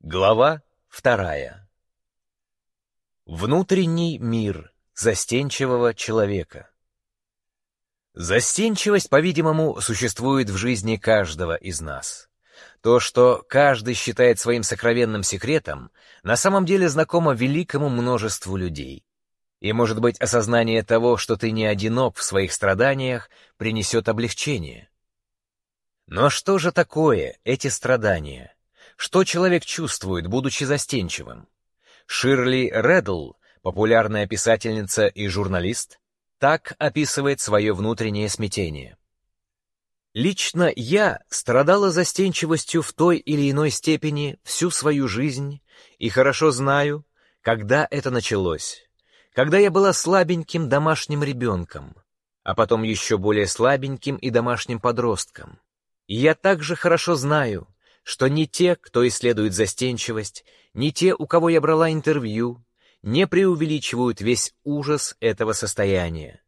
Глава вторая. Внутренний мир застенчивого человека. Застенчивость, по-видимому, существует в жизни каждого из нас. То, что каждый считает своим сокровенным секретом, на самом деле знакомо великому множеству людей. И, может быть, осознание того, что ты не одинок в своих страданиях, принесет облегчение. Но что же такое эти страдания? Что человек чувствует, будучи застенчивым? Ширли Реддл, популярная писательница и журналист, так описывает свое внутреннее смятение. Лично я страдала застенчивостью в той или иной степени всю свою жизнь и хорошо знаю, когда это началось. Когда я была слабеньким домашним ребенком, а потом еще более слабеньким и домашним подростком. И я также хорошо знаю, что ни те, кто исследует застенчивость, ни те, у кого я брала интервью, не преувеличивают весь ужас этого состояния.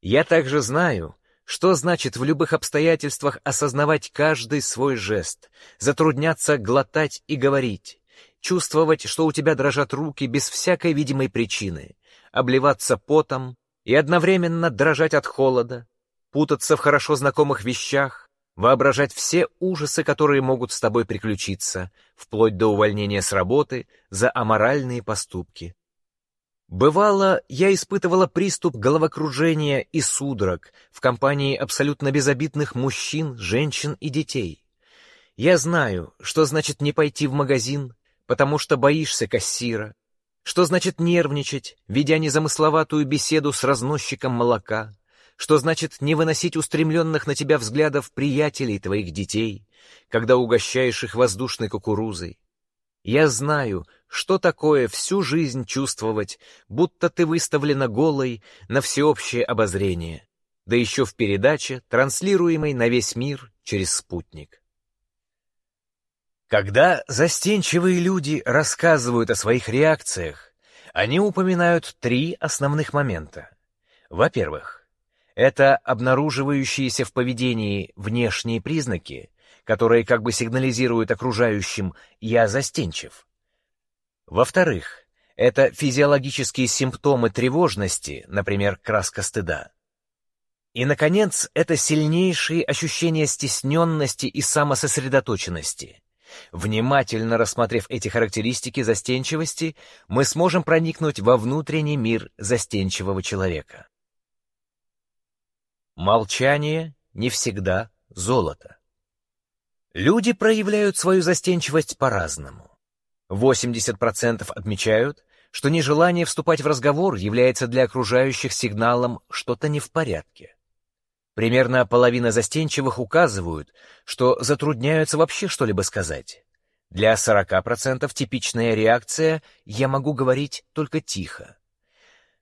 Я также знаю, что значит в любых обстоятельствах осознавать каждый свой жест, затрудняться глотать и говорить, чувствовать, что у тебя дрожат руки без всякой видимой причины, обливаться потом и одновременно дрожать от холода, путаться в хорошо знакомых вещах, воображать все ужасы, которые могут с тобой приключиться, вплоть до увольнения с работы за аморальные поступки. Бывало, я испытывала приступ головокружения и судорог в компании абсолютно безобидных мужчин, женщин и детей. Я знаю, что значит не пойти в магазин, потому что боишься кассира, что значит нервничать, ведя незамысловатую беседу с разносчиком молока, что значит не выносить устремленных на тебя взглядов приятелей твоих детей, когда угощаешь их воздушной кукурузой. Я знаю, что такое всю жизнь чувствовать, будто ты выставлена голой на всеобщее обозрение, да еще в передаче, транслируемой на весь мир через спутник. Когда застенчивые люди рассказывают о своих реакциях, они упоминают три основных момента. Во-первых, это обнаруживающиеся в поведении внешние признаки, которые как бы сигнализируют окружающим «я застенчив». Во-вторых, это физиологические симптомы тревожности, например, краска стыда. И, наконец, это сильнейшие ощущения стесненности и самососредоточенности. Внимательно рассмотрев эти характеристики застенчивости, мы сможем проникнуть во внутренний мир застенчивого человека. Молчание не всегда золото. Люди проявляют свою застенчивость по-разному. 80% отмечают, что нежелание вступать в разговор является для окружающих сигналом что-то не в порядке. Примерно половина застенчивых указывают, что затрудняются вообще что-либо сказать. Для 40% типичная реакция «я могу говорить только тихо».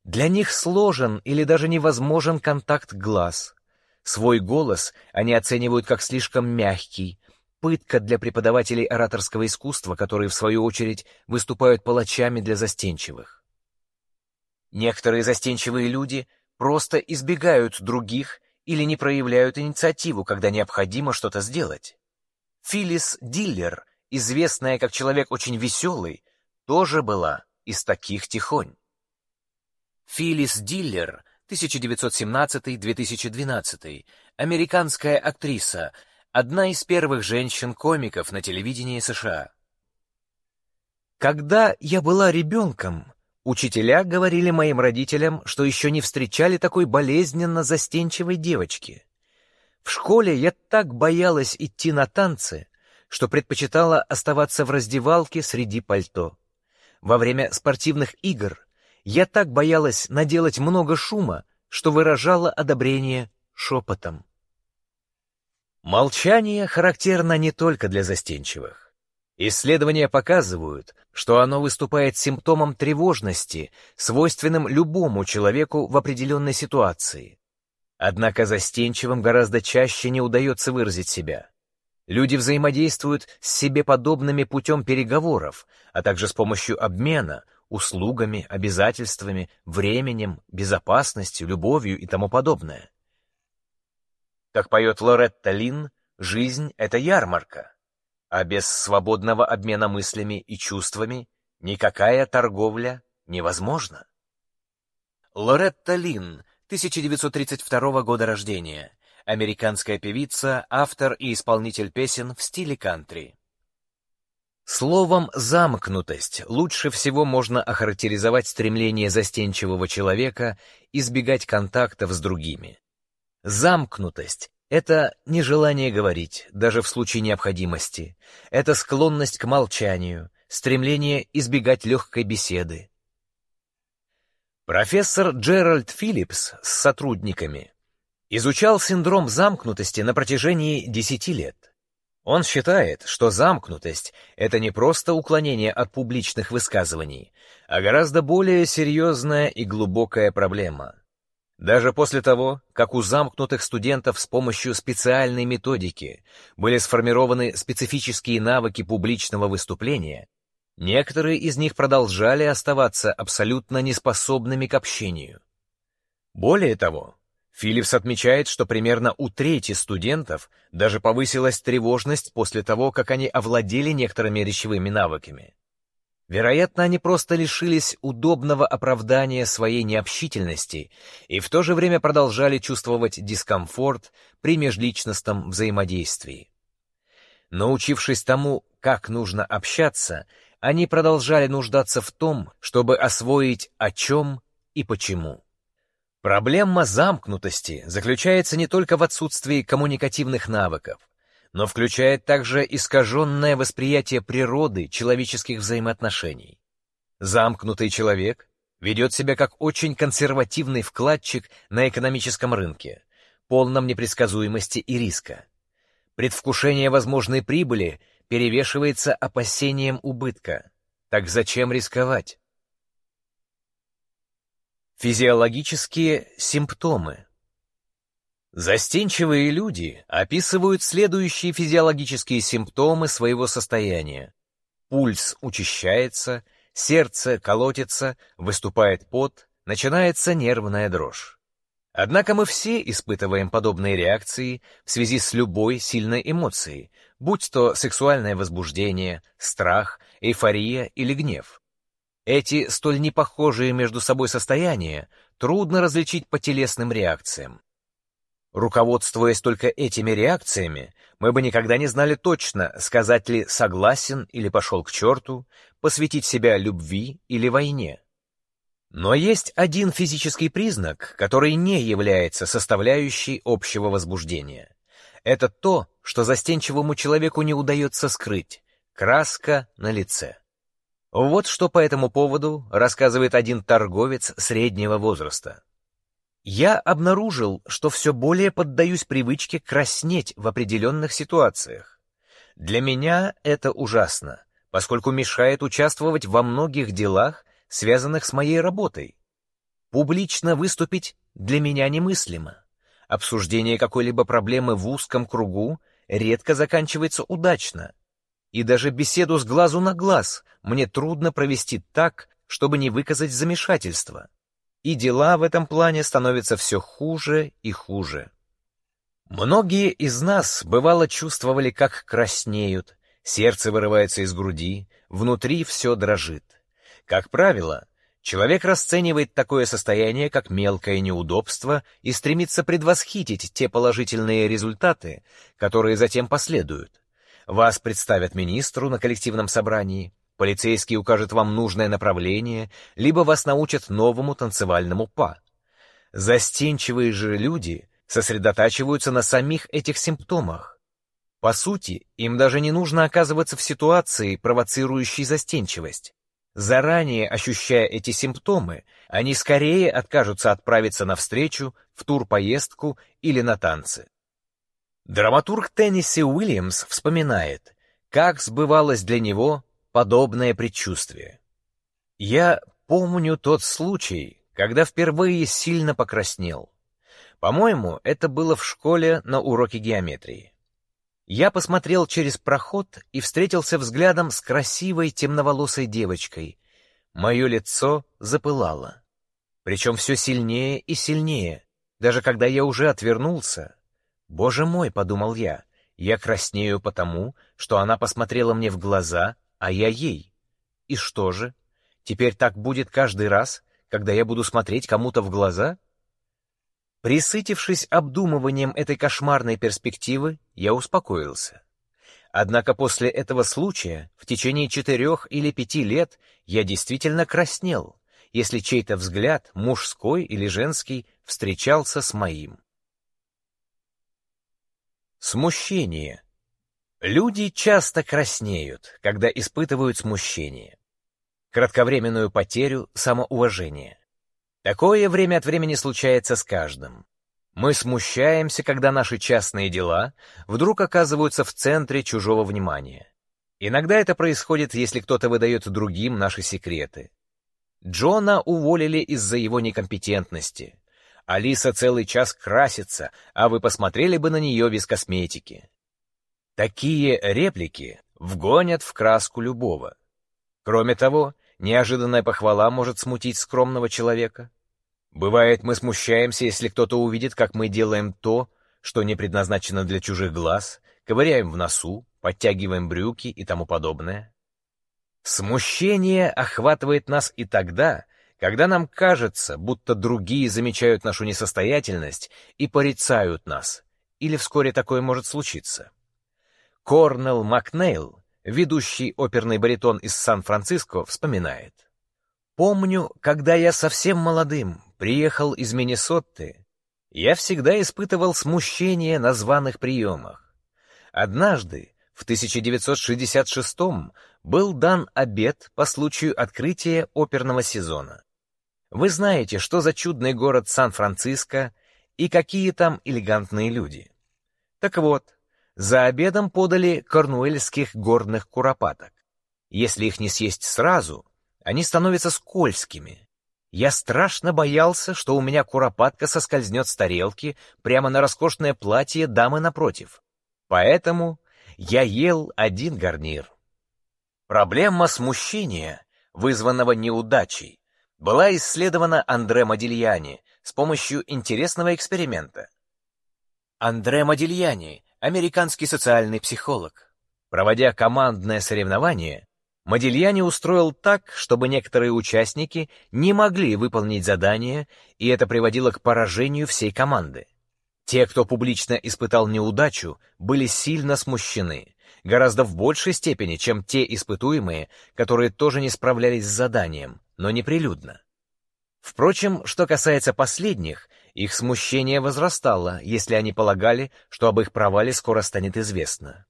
Для них сложен или даже невозможен контакт глаз. Свой голос они оценивают как слишком мягкий, пытка для преподавателей ораторского искусства, которые, в свою очередь, выступают палачами для застенчивых. Некоторые застенчивые люди просто избегают других или не проявляют инициативу, когда необходимо что-то сделать. Филлис Диллер, известная как человек очень веселый, тоже была из таких тихонь. Филлис Диллер, 1917-2012, американская актриса, одна из первых женщин-комиков на телевидении США. Когда я была ребенком, учителя говорили моим родителям, что еще не встречали такой болезненно застенчивой девочки. В школе я так боялась идти на танцы, что предпочитала оставаться в раздевалке среди пальто. Во время спортивных игр я так боялась наделать много шума, что выражала одобрение шепотом. Молчание характерно не только для застенчивых. Исследования показывают, что оно выступает симптомом тревожности, свойственным любому человеку в определенной ситуации. Однако застенчивым гораздо чаще не удается выразить себя. Люди взаимодействуют с себе подобными путем переговоров, а также с помощью обмена, услугами, обязательствами, временем, безопасностью, любовью и тому подобное. Как поет Лоретта Лин, жизнь — это ярмарка. а без свободного обмена мыслями и чувствами никакая торговля невозможна. Лоретта Лин, 1932 года рождения, американская певица, автор и исполнитель песен в стиле кантри. Словом «замкнутость» лучше всего можно охарактеризовать стремление застенчивого человека избегать контактов с другими. Замкнутость — это нежелание говорить, даже в случае необходимости. Это склонность к молчанию, стремление избегать легкой беседы. Профессор Джеральд Филлипс с сотрудниками изучал синдром замкнутости на протяжении 10 лет. Он считает, что замкнутость — это не просто уклонение от публичных высказываний, а гораздо более серьезная и глубокая проблема. Даже после того, как у замкнутых студентов с помощью специальной методики были сформированы специфические навыки публичного выступления, некоторые из них продолжали оставаться абсолютно неспособными к общению. Более того, Филлипс отмечает, что примерно у трети студентов даже повысилась тревожность после того, как они овладели некоторыми речевыми навыками. Вероятно, они просто лишились удобного оправдания своей необщительности и в то же время продолжали чувствовать дискомфорт при межличностном взаимодействии. Научившись тому, как нужно общаться, они продолжали нуждаться в том, чтобы освоить о чем и почему. Проблема замкнутости заключается не только в отсутствии коммуникативных навыков, но включает также искаженное восприятие природы человеческих взаимоотношений. Замкнутый человек ведет себя как очень консервативный вкладчик на экономическом рынке, полном непредсказуемости и риска. Предвкушение возможной прибыли перевешивается опасением убытка. Так зачем рисковать? Физиологические симптомы. Застенчивые люди описывают следующие физиологические симптомы своего состояния. Пульс учащается, сердце колотится, выступает пот, начинается нервная дрожь. Однако мы все испытываем подобные реакции в связи с любой сильной эмоцией, будь то сексуальное возбуждение, страх, эйфория или гнев. Эти столь непохожие между собой состояния трудно различить по телесным реакциям. Руководствуясь только этими реакциями, мы бы никогда не знали точно, сказать ли «согласен» или «пошел к черту», посвятить себя любви или войне. Но есть один физический признак, который не является составляющей общего возбуждения. Это то, что застенчивому человеку не удается скрыть — краска на лице. Вот что по этому поводу рассказывает один торговец среднего возраста. Я обнаружил, что все более поддаюсь привычке краснеть в определенных ситуациях. Для меня это ужасно, поскольку мешает участвовать во многих делах, связанных с моей работой. Публично выступить для меня немыслимо. Обсуждение какой-либо проблемы в узком кругу редко заканчивается удачно, и даже беседу с глазу на глаз мне трудно провести так, чтобы не выказать замешательство. И дела в этом плане становятся все хуже и хуже. Многие из нас, бывало, чувствовали, как краснеют, сердце вырывается из груди, внутри все дрожит. Как правило, человек расценивает такое состояние как мелкое неудобство и стремится предвосхитить те положительные результаты, которые затем последуют. Вас представят министру на коллективном собрании, полицейский укажет вам нужное направление, либо вас научат новому танцевальному па. Застенчивые же люди сосредотачиваются на самих этих симптомах. По сути, им даже не нужно оказываться в ситуации, провоцирующей застенчивость. Заранее ощущая эти симптомы, они скорее откажутся отправиться на встречу, в турпоездку или на танцы. Драматург Тенниси Уильямс вспоминает, как сбывалось для него подобное предчувствие. «Я помню тот случай, когда впервые сильно покраснел. По-моему, это было в школе на уроке геометрии. Я посмотрел через проход и встретился взглядом с красивой темноволосой девочкой. Мое лицо запылало. Причем все сильнее и сильнее, даже когда я уже отвернулся, «Боже мой!» — подумал я. Я краснею потому, что она посмотрела мне в глаза, а я ей. И что же? Теперь так будет каждый раз, когда я буду смотреть кому-то в глаза? Присытившись обдумыванием этой кошмарной перспективы, я успокоился. Однако после этого случая в течение четырех или пяти лет я действительно краснел, если чей-то взгляд, мужской или женский, встречался с моим. Смущение. Люди часто краснеют, когда испытывают смущение. Кратковременную потерю самоуважения. Такое время от времени случается с каждым. Мы смущаемся, когда наши частные дела вдруг оказываются в центре чужого внимания. Иногда это происходит, если кто-то выдает другим наши секреты. Джона уволили из-за его некомпетентности. Алиса целый час красится, а вы посмотрели бы на нее без косметики. Такие реплики вгонят в краску любого. Кроме того, неожиданная похвала может смутить скромного человека. Бывает, мы смущаемся, если кто-то увидит, как мы делаем то, что не предназначено для чужих глаз, ковыряем в носу, подтягиваем брюки и тому подобное. Смущение охватывает нас и тогда, когда нам кажется, будто другие замечают нашу несостоятельность и порицают нас, или вскоре такое может случиться. Корнелл Макнейл, ведущий оперный баритон из Сан-Франциско, вспоминает. «Помню, когда я совсем молодым приехал из Миннесоты, я всегда испытывал смущение на званых приемах. Однажды, в 1966 был дан обед по случаю открытия оперного сезона. Вы знаете, что за чудный город Сан-Франциско и какие там элегантные люди. Так вот, за обедом подали корнуэльских горных куропаток. Если их не съесть сразу, они становятся скользкими. Я страшно боялся, что у меня куропатка соскользнет с тарелки прямо на роскошное платье дамы напротив. Поэтому я ел один гарнир. Проблема смущения, вызванного неудачей, была исследована Андре Модильяни с помощью интересного эксперимента. Андре Модильяни американский социальный психолог. Проводя командное соревнование, Модильяни устроил так, чтобы некоторые участники не могли выполнить задание, и это приводило к поражению всей команды. Те, кто публично испытал неудачу, были сильно смущены, гораздо в большей степени, чем те испытуемые, которые тоже не справлялись с заданием, но неприлюдно. Впрочем, что касается последних, их смущение возрастало, если они полагали, что об их провале скоро станет известно.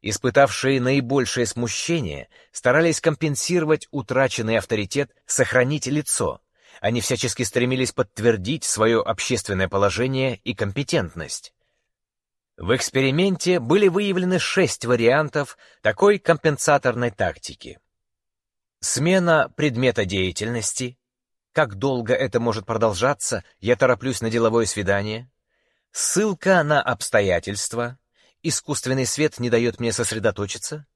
Испытавшие наибольшее смущение старались компенсировать утраченный авторитет, сохранить лицо. Они всячески стремились подтвердить свое общественное положение и компетентность. В эксперименте были выявлены шесть вариантов такой компенсаторной тактики. Смена предмета деятельности, как долго это может продолжаться, я тороплюсь на деловое свидание. Ссылка на обстоятельства. Искусственный свет не дает мне сосредоточиться.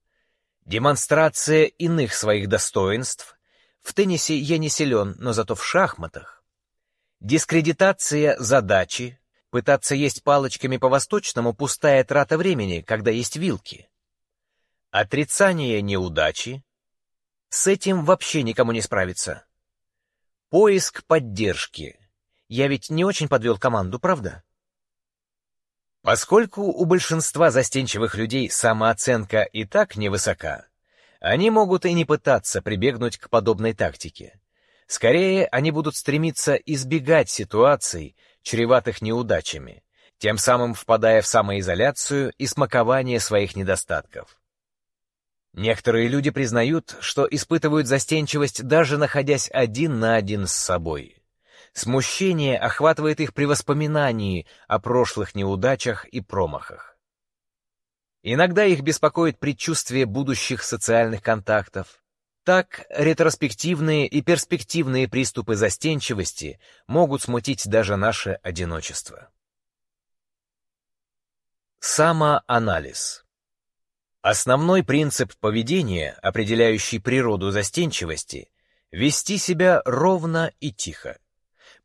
Демонстрация иных своих достоинств. В теннисе я не силен, но зато в шахматах. Дискредитация задачи. Пытаться есть палочками по-восточному — пустая трата времени, когда есть вилки. Отрицание неудачи. С этим вообще никому не справиться. Поиск поддержки. Я ведь не очень подвел команду, правда? Поскольку у большинства застенчивых людей самооценка и так невысока, они могут и не пытаться прибегнуть к подобной тактике. Скорее, они будут стремиться избегать ситуаций, чреватых неудачами, тем самым впадая в самоизоляцию и смакование своих недостатков. Некоторые люди признают, что испытывают застенчивость, даже находясь один на один с собой. Смущение охватывает их при воспоминании о прошлых неудачах и промахах. Иногда их беспокоит предчувствие будущих социальных контактов. Так, ретроспективные и перспективные приступы застенчивости могут смутить даже наше одиночество. Самоанализ Основной принцип поведения, определяющий природу застенчивости — вести себя ровно и тихо.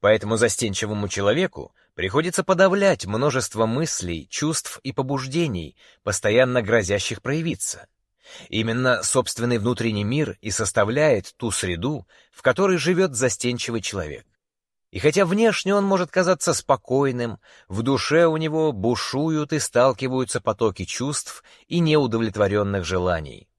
Поэтому застенчивому человеку приходится подавлять множество мыслей, чувств и побуждений, постоянно грозящих проявиться. Именно собственный внутренний мир и составляет ту среду, в которой живет застенчивый человек. И хотя внешне он может казаться спокойным, в душе у него бушуют и сталкиваются потоки чувств и неудовлетворенных желаний.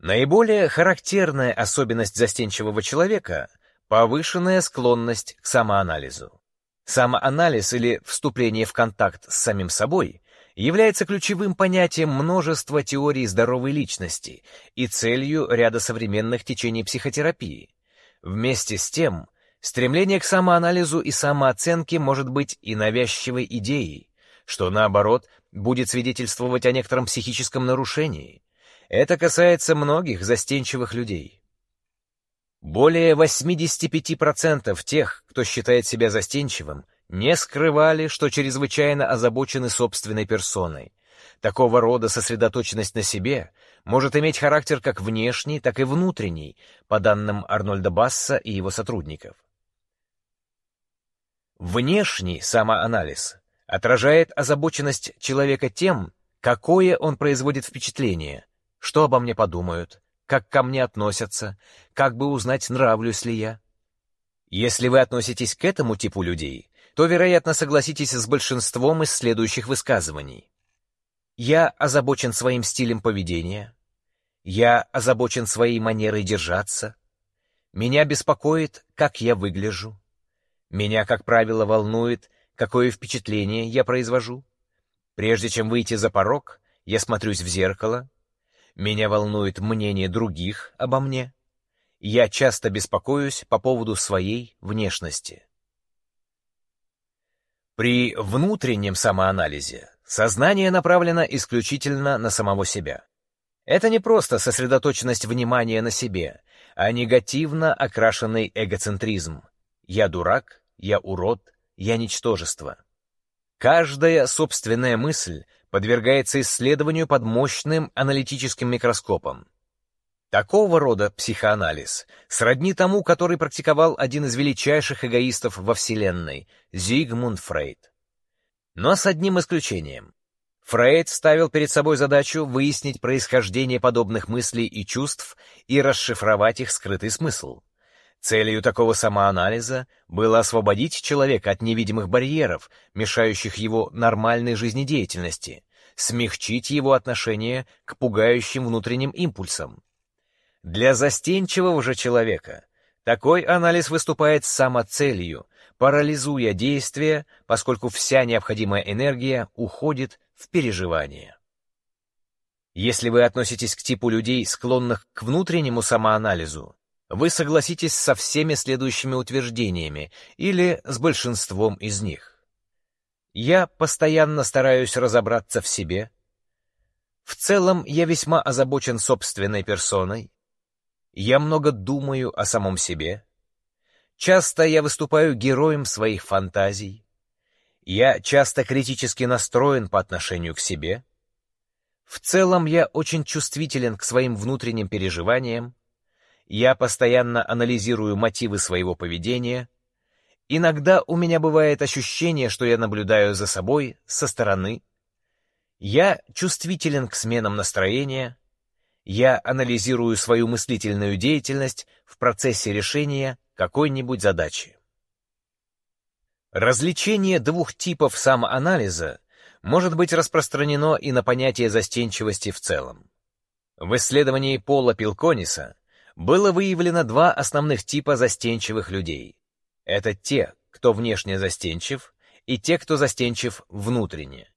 Наиболее характерная особенность застенчивого человека — повышенная склонность к самоанализу. Самоанализ или вступление в контакт с самим собой является ключевым понятием множества теорий здоровой личности и целью ряда современных течений психотерапии. Вместе с тем, стремление к самоанализу и самооценке может быть и навязчивой идеей, что, наоборот, будет свидетельствовать о некотором психическом нарушении. Это касается многих застенчивых людей. Более 85% тех, кто считает себя застенчивым, не скрывали, что чрезвычайно озабочены собственной персоной. Такого рода сосредоточенность на себе может иметь характер как внешний, так и внутренний, по данным Арнольда Басса и его сотрудников. Внешний самоанализ отражает озабоченность человека тем, какое он производит впечатление, что обо мне подумают, как ко мне относятся, как бы узнать, нравлюсь ли я. Если вы относитесь к этому типу людей, то, вероятно, согласитесь с большинством из следующих высказываний. Я озабочен своим стилем поведения. Я озабочен своей манерой держаться. Меня беспокоит, как я выгляжу. Меня, как правило, волнует, какое впечатление я произвожу. Прежде чем выйти за порог, я смотрюсь в зеркало, меня волнует мнение других обо мне. Я часто беспокоюсь по поводу своей внешности. При внутреннем самоанализе сознание направлено исключительно на самого себя. Это не просто сосредоточенность внимания на себе, а негативно окрашенный эгоцентризм. Я дурак, я урод, я ничтожество. Каждая собственная мысль подвергается исследованию под мощным аналитическим микроскопом. Такого рода психоанализ сродни тому, который практиковал один из величайших эгоистов во Вселенной — Зигмунд Фрейд. Но с одним исключением. Фрейд ставил перед собой задачу выяснить происхождение подобных мыслей и чувств и расшифровать их скрытый смысл. Целью такого самоанализа было освободить человека от невидимых барьеров, мешающих его нормальной жизнедеятельности, смягчить его отношение к пугающим внутренним импульсам. Для застенчивого же человека такой анализ выступает самоцелью, парализуя действия, поскольку вся необходимая энергия уходит в переживание. Если вы относитесь к типу людей, склонных к внутреннему самоанализу, вы согласитесь со всеми следующими утверждениями или с большинством из них. Я постоянно стараюсь разобраться в себе. В целом я весьма озабочен собственной персоной. Я много думаю о самом себе. Часто я выступаю героем своих фантазий. Я часто критически настроен по отношению к себе. В целом я очень чувствителен к своим внутренним переживаниям я постоянно анализирую мотивы своего поведения. Иногда у меня бывает ощущение, что я наблюдаю за собой со стороны. Я чувствителен к сменам настроения. Я анализирую свою мыслительную деятельность в процессе решения какой-нибудь задачи. Развлечение двух типов самоанализа может быть распространено и на понятие застенчивости в целом. В исследовании Пола Пилкониса было выявлено два основных типа застенчивых людей. Это те, кто внешне застенчив, и те, кто застенчив внутренне.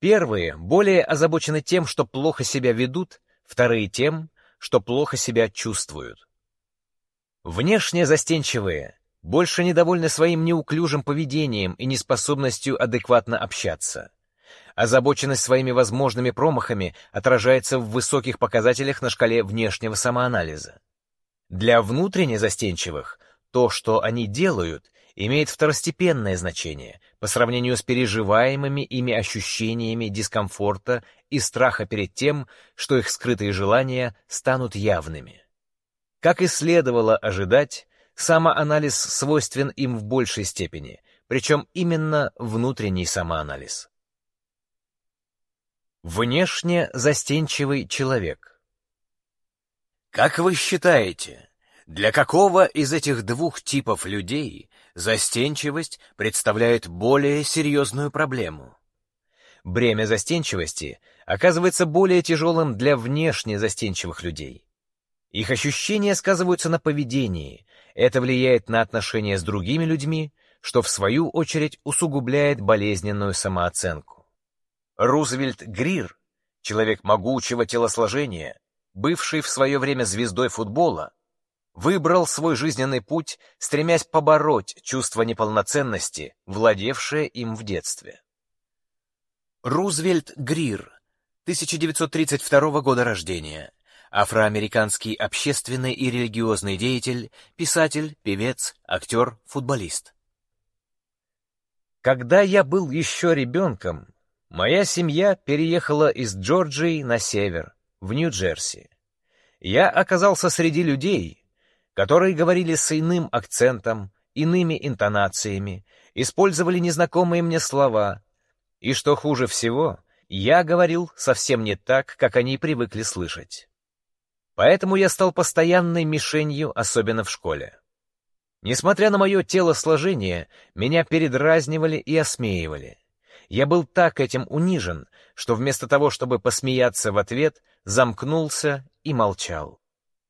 Первые более озабочены тем, что плохо себя ведут, вторые тем, что плохо себя чувствуют. Внешне застенчивые больше недовольны своим неуклюжим поведением и неспособностью адекватно общаться. Озабоченность своими возможными промахами отражается в высоких показателях на шкале внешнего самоанализа. Для внутренне застенчивых то, что они делают, имеет второстепенное значение по сравнению с переживаемыми ими ощущениями дискомфорта и страха перед тем, что их скрытые желания станут явными. Как и следовало ожидать, самоанализ свойствен им в большей степени, причем именно внутренний самоанализ. Внешне застенчивый человек. Как вы считаете, для какого из этих двух типов людей застенчивость представляет более серьезную проблему? Бремя застенчивости оказывается более тяжелым для внешне застенчивых людей. Их ощущения сказываются на поведении, это влияет на отношения с другими людьми, что в свою очередь усугубляет болезненную самооценку. Рузвельт Грир, человек могучего телосложения, бывший в свое время звездой футбола, выбрал свой жизненный путь, стремясь побороть чувство неполноценности, владевшее им в детстве. Рузвельт Грир, 1932 года рождения, афроамериканский общественный и религиозный деятель, писатель, певец, актер, футболист. Когда я был еще ребенком, моя семья переехала из Джорджии на север, в Нью-Джерси. Я оказался среди людей, которые говорили с иным акцентом, иными интонациями, использовали незнакомые мне слова, и, что хуже всего, я говорил совсем не так, как они привыкли слышать. Поэтому я стал постоянной мишенью, особенно в школе. Несмотря на мое телосложение, меня передразнивали и осмеивали. Я был так этим унижен, что вместо того, чтобы посмеяться в ответ, замкнулся и молчал.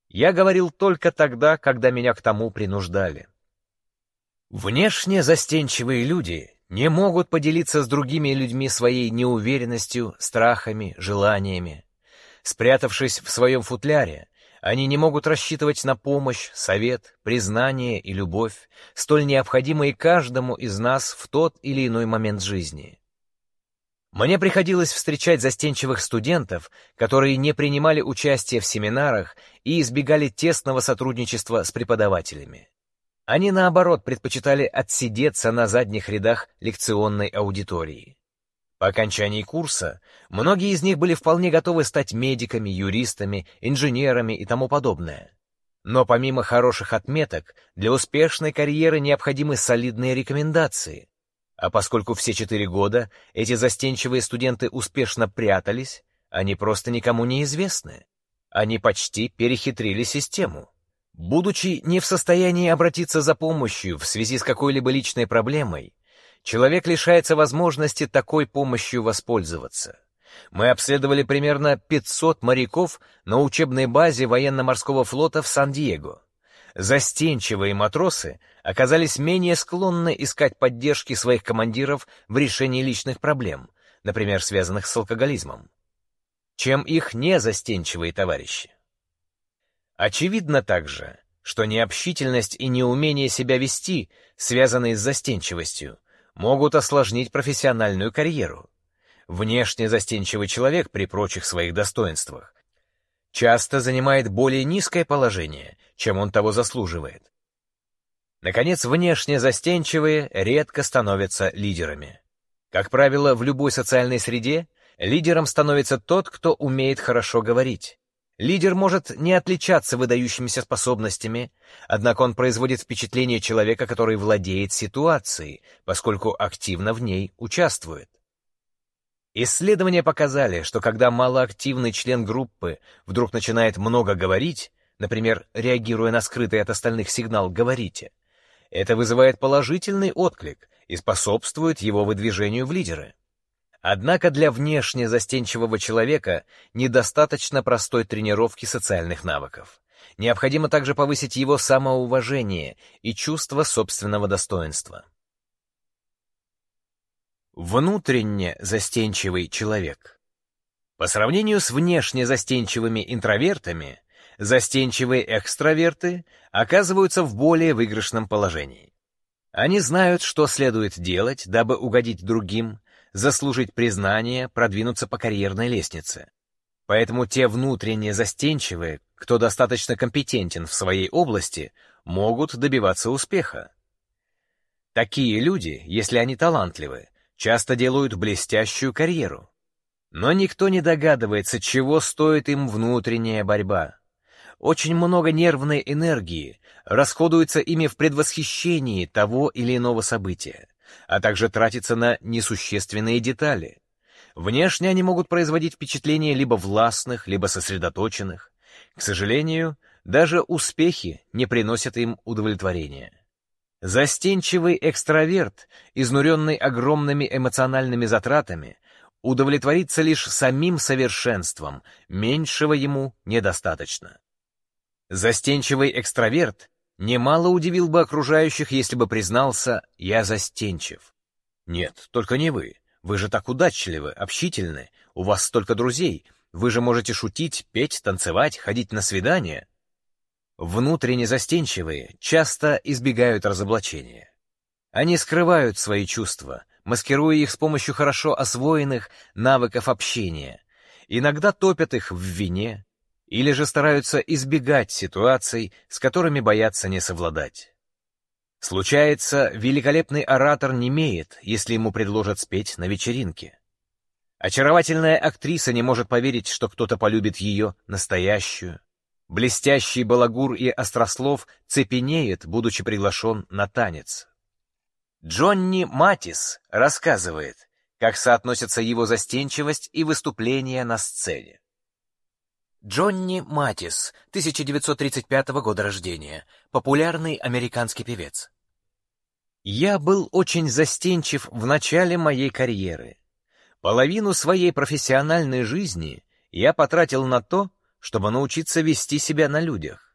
Я говорил только тогда, когда меня к тому принуждали. Внешне застенчивые люди не могут поделиться с другими людьми своей неуверенностью, страхами, желаниями. Спрятавшись в своем футляре, они не могут рассчитывать на помощь, совет, признание и любовь, столь необходимые каждому из нас в тот или иной момент жизни. Мне приходилось встречать застенчивых студентов, которые не принимали участие в семинарах и избегали тесного сотрудничества с преподавателями. Они, наоборот, предпочитали отсидеться на задних рядах лекционной аудитории. По окончании курса многие из них были вполне готовы стать медиками, юристами, инженерами и тому подобное. Но помимо хороших отметок, для успешной карьеры необходимы солидные рекомендации. А поскольку все четыре года эти застенчивые студенты успешно прятались, они просто никому не известны. Они почти перехитрили систему. Будучи не в состоянии обратиться за помощью в связи с какой-либо личной проблемой, человек лишается возможности такой помощью воспользоваться. Мы обследовали примерно 500 моряков на учебной базе военно-морского флота в Сан-Диего. Застенчивые матросы оказались менее склонны искать поддержки своих командиров в решении личных проблем, например, связанных с алкоголизмом, чем их незастенчивые товарищи. Очевидно также, что необщительность и неумение себя вести, связанные с застенчивостью, могут осложнить профессиональную карьеру. Внешне застенчивый человек при прочих своих достоинствах часто занимает более низкое положение, чем он того заслуживает. Наконец, внешне застенчивые редко становятся лидерами. Как правило, в любой социальной среде лидером становится тот, кто умеет хорошо говорить. Лидер может не отличаться выдающимися способностями, однако он производит впечатление человека, который владеет ситуацией, поскольку активно в ней участвует. Исследования показали, что когда малоактивный член группы вдруг начинает много говорить, например, реагируя на скрытый от остальных сигнал «говорите», это вызывает положительный отклик и способствует его выдвижению в лидеры. Однако для внешне застенчивого человека недостаточно простой тренировки социальных навыков. Необходимо также повысить его самоуважение и чувство собственного достоинства. Внутренне застенчивый человек. По сравнению с внешне застенчивыми интровертами, застенчивые экстраверты оказываются в более выигрышном положении. Они знают, что следует делать, дабы угодить другим, заслужить признание, продвинуться по карьерной лестнице. Поэтому те внутренне застенчивые, кто достаточно компетентен в своей области, могут добиваться успеха. Такие люди, если они талантливы, часто делают блестящую карьеру. Но никто не догадывается, чего стоит им внутренняя борьба. Очень много нервной энергии расходуется ими в предвосхищении того или иного события а также тратится на несущественные детали. Внешне они могут производить впечатление либо властных, либо сосредоточенных. К сожалению, даже успехи не приносят им удовлетворения. Застенчивый экстраверт, изнуренный огромными эмоциональными затратами, удовлетворится лишь самим совершенством, меньшего ему недостаточно. Застенчивый экстраверт немало удивил бы окружающих, если бы признался «я застенчив». Нет, только не вы. Вы же так удачливы, общительны, у вас столько друзей, вы же можете шутить, петь, танцевать, ходить на свидания. Внутренне застенчивые часто избегают разоблачения. Они скрывают свои чувства, маскируя их с помощью хорошо освоенных навыков общения. Иногда топят их в вине, или же стараются избегать ситуаций, с которыми боятся не совладать. Случается, великолепный оратор не имеет, если ему предложат спеть на вечеринке. Очаровательная актриса не может поверить, что кто-то полюбит ее настоящую. Блестящий балагур и острослов цепенеет, будучи приглашен на танец. Джонни Матис рассказывает, как соотносятся его застенчивость и выступления на сцене. Джонни Матис, 1935 года рождения, популярный американский певец. Я был очень застенчив в начале моей карьеры. Половину своей профессиональной жизни я потратил на то, чтобы научиться вести себя на людях.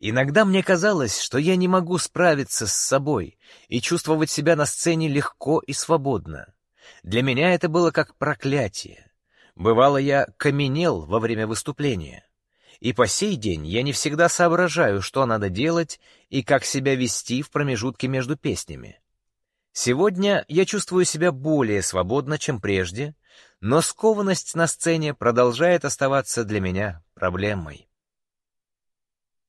Иногда мне казалось, что я не могу справиться с собой и чувствовать себя на сцене легко и свободно. Для меня это было как проклятие. Бывало, я каменел во время выступления. И по сей день я не всегда соображаю, что надо делать и как себя вести в промежутке между песнями. Сегодня я чувствую себя более свободно, чем прежде, но скованность на сцене продолжает оставаться для меня проблемой.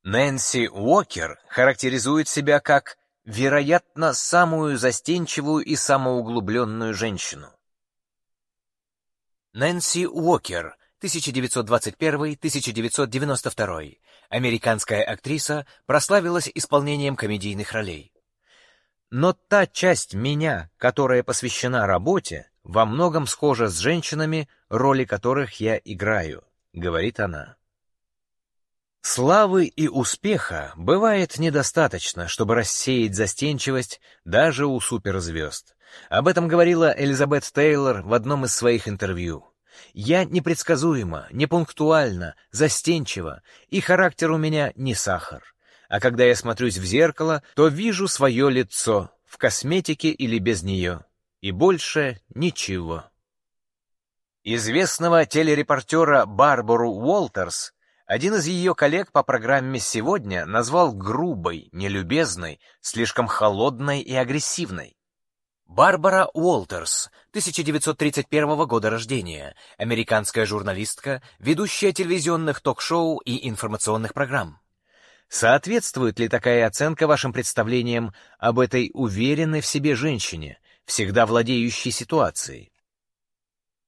Нэнси Уокер характеризует себя как, вероятно, самую застенчивую и самоуглубленную женщину. Нэнси Уокер, 1921-1992, американская актриса, прославилась исполнением комедийных ролей. Но та часть меня, которая посвящена работе, во многом схожа с женщинами, роли которых я играю, говорит она. Славы и успеха бывает недостаточно, чтобы рассеять застенчивость даже у суперзвезд. Об этом говорила Элизабет Тейлор в одном из своих интервью. «Я непредсказуема, непунктуальна, застенчива, и характер у меня не сахар. А когда я смотрюсь в зеркало, то вижу свое лицо, в косметике или без нее. И больше ничего». Известного телерепортера Барбару Уолтерс один из ее коллег по программе «Сегодня» назвал грубой, нелюбезной, слишком холодной и агрессивной. Барбара Уолтерс, 1931 года рождения, американская журналистка, ведущая телевизионных ток-шоу и информационных программ. Соответствует ли такая оценка вашим представлениям об этой уверенной в себе женщине, всегда владеющей ситуацией?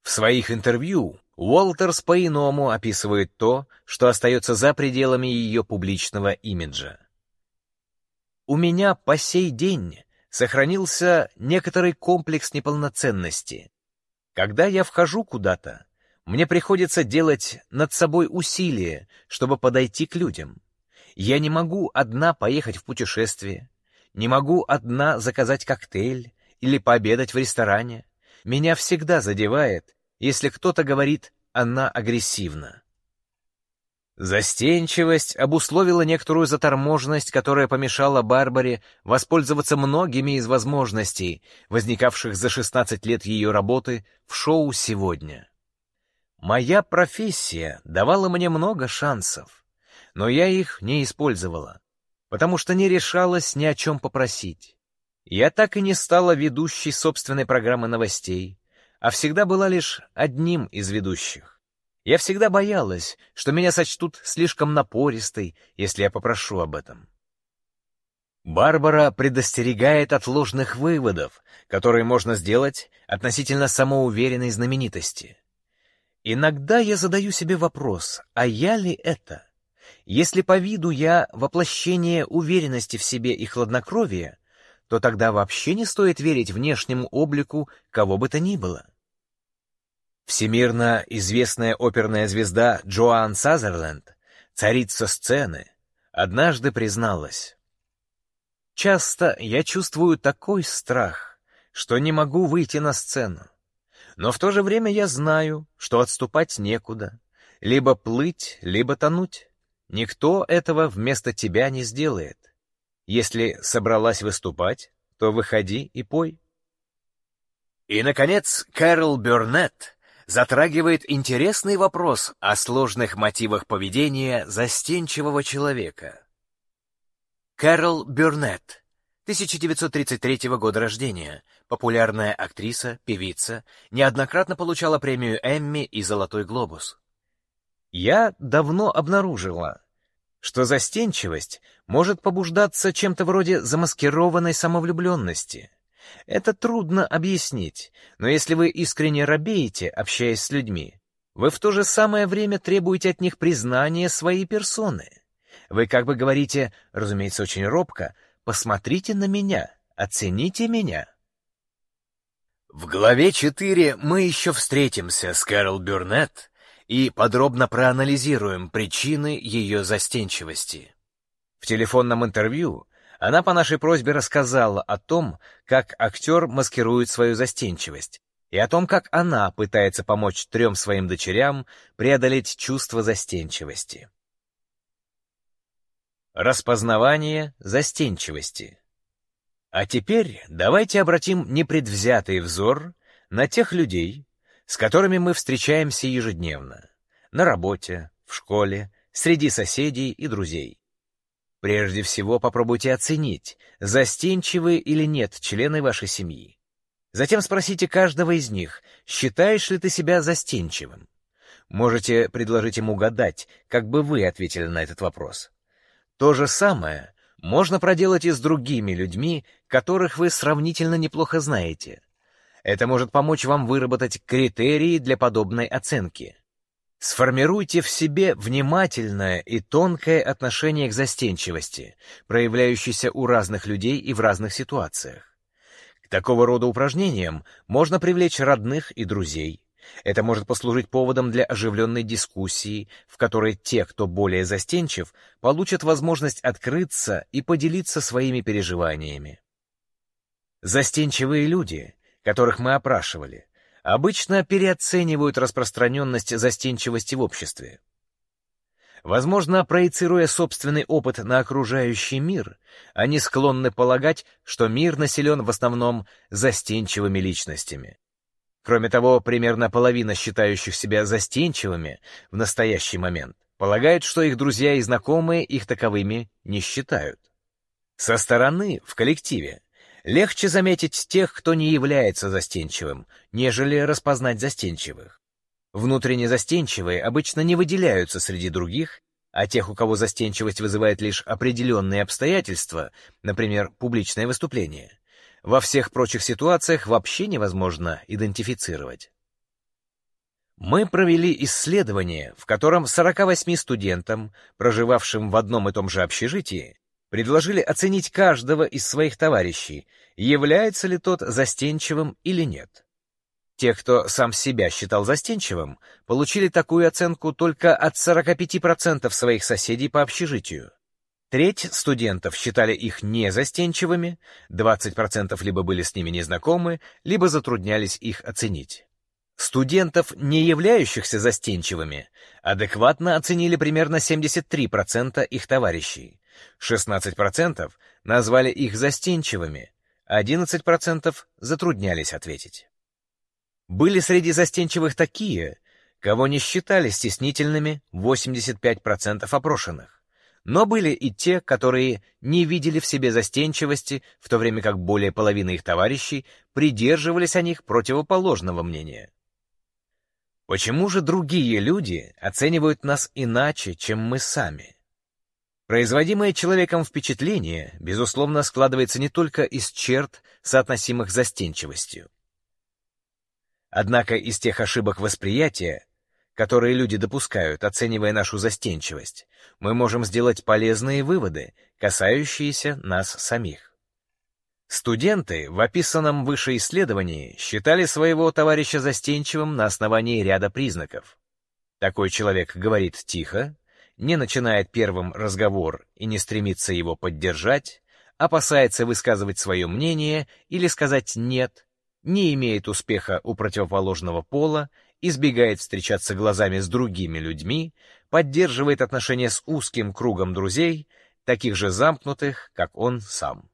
В своих интервью Уолтерс по-иному описывает то, что остается за пределами ее публичного имиджа. «У меня по сей день сохранился некоторый комплекс неполноценности. Когда я вхожу куда-то, мне приходится делать над собой усилия, чтобы подойти к людям. Я не могу одна поехать в путешествие, не могу одна заказать коктейль или пообедать в ресторане. Меня всегда задевает, если кто-то говорит «она агрессивна». Застенчивость обусловила некоторую заторможенность, которая помешала Барбаре воспользоваться многими из возможностей, возникавших за 16 лет ее работы в шоу «Сегодня». Моя профессия давала мне много шансов, но я их не использовала, потому что не решалась ни о чем попросить. Я так и не стала ведущей собственной программы новостей, а всегда была лишь одним из ведущих. Я всегда боялась, что меня сочтут слишком напористой, если я попрошу об этом. Барбара предостерегает от ложных выводов, которые можно сделать относительно самоуверенной знаменитости. Иногда я задаю себе вопрос, а я ли это? Если по виду я воплощение уверенности в себе и хладнокровия, то тогда вообще не стоит верить внешнему облику кого бы то ни было. Всемирно известная оперная звезда Джоан Сазерленд, царица сцены, однажды призналась. «Часто я чувствую такой страх, что не могу выйти на сцену. Но в то же время я знаю, что отступать некуда. Либо плыть, либо тонуть. Никто этого вместо тебя не сделает. Если собралась выступать, то выходи и пой. И, наконец, Кэрол Бёрнетт затрагивает интересный вопрос о сложных мотивах поведения застенчивого человека. Кэрол Бёрнетт, 1933 года рождения, популярная актриса, певица, неоднократно получала премию Эмми и Золотой глобус. Я давно обнаружила, что застенчивость может побуждаться чем-то вроде замаскированной самовлюбленности. Это трудно объяснить, но если вы искренне робеете, общаясь с людьми, вы в то же самое время требуете от них признания своей персоны. Вы как бы говорите, разумеется, очень робко, «посмотрите на меня, оцените меня». В главе 4 мы еще встретимся с Кэрол Бюрнетт, и подробно проанализируем причины ее застенчивости. В телефонном интервью она по нашей просьбе рассказала о том, как актер маскирует свою застенчивость, и о том, как она пытается помочь трем своим дочерям преодолеть чувство застенчивости. Распознавание застенчивости. А теперь давайте обратим непредвзятый взор на тех людей, с которыми мы встречаемся ежедневно, на работе, в школе, среди соседей и друзей. Прежде всего попробуйте оценить, застенчивы или нет члены вашей семьи. Затем спросите каждого из них, считаешь ли ты себя застенчивым. Можете предложить ему угадать, как бы вы ответили на этот вопрос. То же самое можно проделать и с другими людьми, которых вы сравнительно неплохо знаете — это может помочь вам выработать критерии для подобной оценки. Сформируйте в себе внимательное и тонкое отношение к застенчивости, проявляющейся у разных людей и в разных ситуациях. К такого рода упражнениям можно привлечь родных и друзей. Это может послужить поводом для оживленной дискуссии, в которой те, кто более застенчив, получат возможность открыться и поделиться своими переживаниями. Застенчивые люди которых мы опрашивали, обычно переоценивают распространенность застенчивости в обществе. Возможно, проецируя собственный опыт на окружающий мир, они склонны полагать, что мир населен в основном застенчивыми личностями. Кроме того, примерно половина считающих себя застенчивыми в настоящий момент полагают, что их друзья и знакомые их таковыми не считают. Со стороны, в коллективе, Легче заметить тех, кто не является застенчивым, нежели распознать застенчивых. Внутренне застенчивые обычно не выделяются среди других, а тех, у кого застенчивость вызывает лишь определенные обстоятельства, например, публичное выступление, во всех прочих ситуациях вообще невозможно идентифицировать. Мы провели исследование, в котором 48 студентам, проживавшим в одном и том же общежитии, предложили оценить каждого из своих товарищей, является ли тот застенчивым или нет. Те, кто сам себя считал застенчивым, получили такую оценку только от 45% своих соседей по общежитию. Треть студентов считали их незастенчивыми, 20% либо были с ними незнакомы, либо затруднялись их оценить. Студентов, не являющихся застенчивыми, адекватно оценили примерно 73% их товарищей, 16% назвали их застенчивыми, 11% затруднялись ответить. Были среди застенчивых такие, кого не считали стеснительными 85% опрошенных. Но были и те, которые не видели в себе застенчивости, в то время как более половины их товарищей придерживались о них противоположного мнения. Почему же другие люди оценивают нас иначе, чем мы сами? Производимое человеком впечатление, безусловно, складывается не только из черт, соотносимых с застенчивостью. Однако из тех ошибок восприятия, которые люди допускают, оценивая нашу застенчивость, мы можем сделать полезные выводы, касающиеся нас самих. Студенты в описанном выше исследовании считали своего товарища застенчивым на основании ряда признаков. Такой человек говорит тихо, не начинает первым разговор и не стремится его поддержать, опасается высказывать свое мнение или сказать «нет», не имеет успеха у противоположного пола, избегает встречаться глазами с другими людьми, поддерживает отношения с узким кругом друзей, таких же замкнутых, как он сам.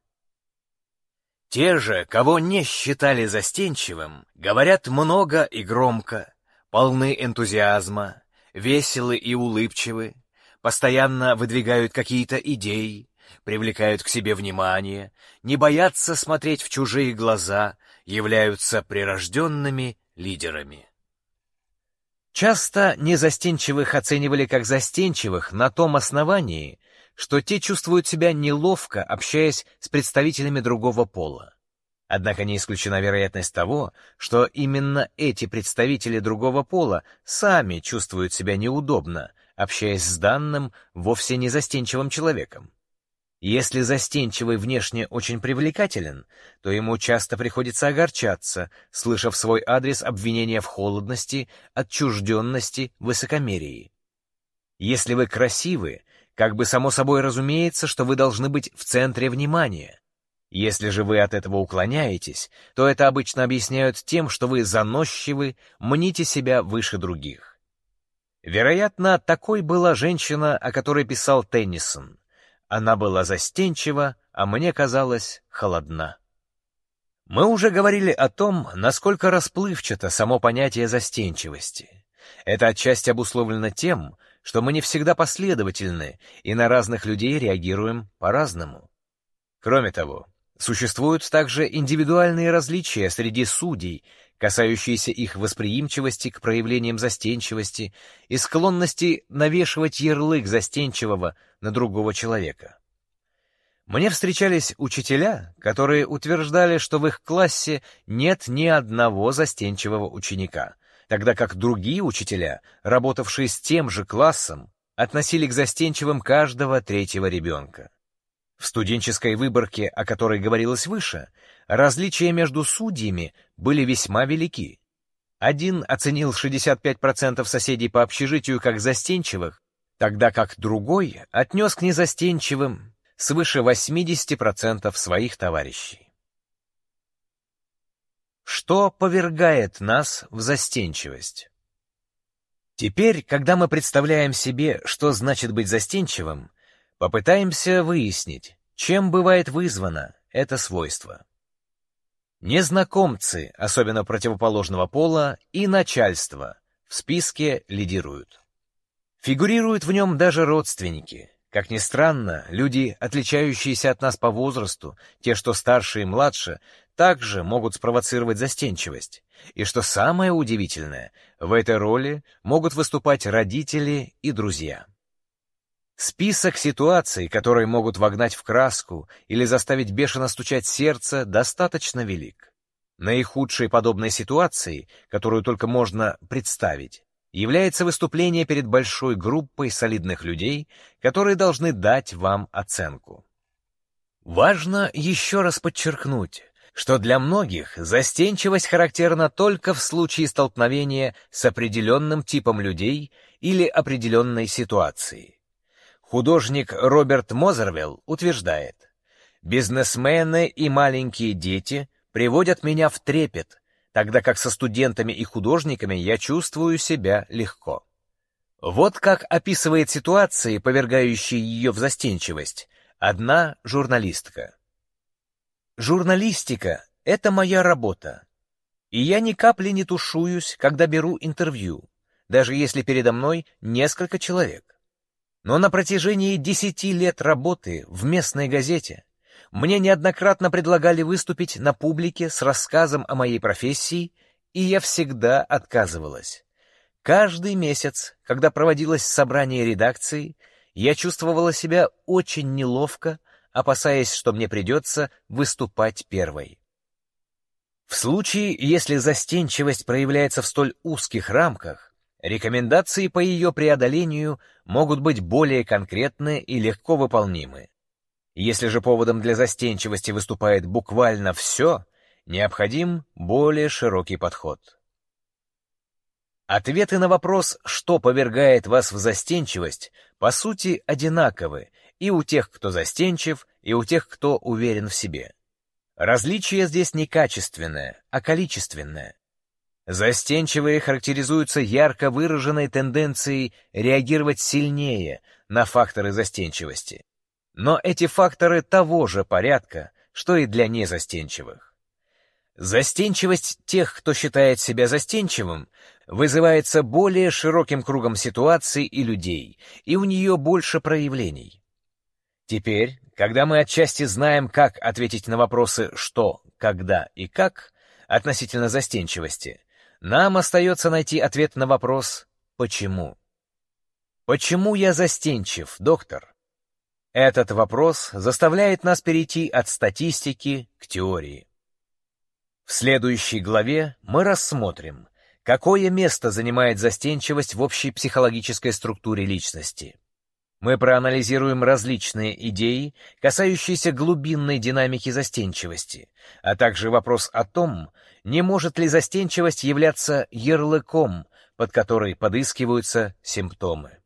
Те же, кого не считали застенчивым, говорят много и громко, полны энтузиазма, веселы и улыбчивы, постоянно выдвигают какие-то идеи, привлекают к себе внимание, не боятся смотреть в чужие глаза, являются прирожденными лидерами. Часто незастенчивых оценивали как застенчивых на том основании, что те чувствуют себя неловко, общаясь с представителями другого пола. Однако не исключена вероятность того, что именно эти представители другого пола сами чувствуют себя неудобно, общаясь с данным, вовсе не застенчивым человеком. Если застенчивый внешне очень привлекателен, то ему часто приходится огорчаться, слышав свой адрес обвинения в холодности, отчужденности, высокомерии. Если вы красивы, как бы само собой разумеется, что вы должны быть в центре внимания. Если же вы от этого уклоняетесь, то это обычно объясняют тем, что вы заносчивы, мните себя выше других. Вероятно, такой была женщина, о которой писал Теннисон. Она была застенчива, а мне казалось холодна. Мы уже говорили о том, насколько расплывчато само понятие застенчивости. Это отчасти обусловлено тем, что мы не всегда последовательны и на разных людей реагируем по-разному. Кроме того, существуют также индивидуальные различия среди судей, касающиеся их восприимчивости к проявлениям застенчивости и склонности навешивать ярлык застенчивого на другого человека. Мне встречались учителя, которые утверждали, что в их классе нет ни одного застенчивого ученика, тогда как другие учителя, работавшие с тем же классом, относили к застенчивым каждого третьего ребенка. В студенческой выборке, о которой говорилось выше, различия между судьями были весьма велики. Один оценил 65% соседей по общежитию как застенчивых, тогда как другой отнес к незастенчивым свыше 80% своих товарищей. Что повергает нас в застенчивость? Теперь, когда мы представляем себе, что значит быть застенчивым, попытаемся выяснить, чем бывает вызвано это свойство. Незнакомцы, особенно противоположного пола, и начальство в списке лидируют. Фигурируют в нем даже родственники. Как ни странно, люди, отличающиеся от нас по возрасту, те, что старше и младше, также могут спровоцировать застенчивость. И что самое удивительное, в этой роли могут выступать родители и друзья. Список ситуаций, которые могут вогнать в краску или заставить бешено стучать сердце, достаточно велик. Наихудшей подобной ситуацией, которую только можно представить, является выступление перед большой группой солидных людей, которые должны дать вам оценку. Важно еще раз подчеркнуть, что для многих застенчивость характерна только в случае столкновения с определенным типом людей или определенной ситуацией. Художник Роберт Мозервилл утверждает, «Бизнесмены и маленькие дети приводят меня в трепет, тогда как со студентами и художниками я чувствую себя легко». Вот как описывает ситуации, повергающие ее в застенчивость, одна журналистка. Журналистика — это моя работа. И я ни капли не тушуюсь, когда беру интервью, даже если передо мной несколько человек. Но на протяжении десяти лет работы в местной газете мне неоднократно предлагали выступить на публике с рассказом о моей профессии, и я всегда отказывалась. Каждый месяц, когда проводилось собрание редакции, я чувствовала себя очень неловко, опасаясь, что мне придется выступать первой. В случае, если застенчивость проявляется в столь узких рамках, рекомендации по ее преодолению могут быть более конкретны и легко выполнимы. Если же поводом для застенчивости выступает буквально все, необходим более широкий подход. Ответы на вопрос, что повергает вас в застенчивость, по сути одинаковы и у тех, кто застенчив, и у тех, кто уверен в себе. Различие здесь не качественное, а количественное. Застенчивые характеризуются ярко выраженной тенденцией реагировать сильнее на факторы застенчивости. Но эти факторы того же порядка, что и для незастенчивых. Застенчивость тех, кто считает себя застенчивым, вызывается более широким кругом ситуаций и людей, и у нее больше проявлений. Теперь, когда мы отчасти знаем, как ответить на вопросы «что», «когда» и «как» относительно застенчивости, нам остается найти ответ на вопрос «почему?». Почему я застенчив, доктор? Этот вопрос заставляет нас перейти от статистики к теории. В следующей главе мы рассмотрим, какое место занимает застенчивость в общей психологической структуре личности. Мы проанализируем различные идеи, касающиеся глубинной динамики застенчивости, а также вопрос о том, не может ли застенчивость являться ярлыком, под который подыскиваются симптомы.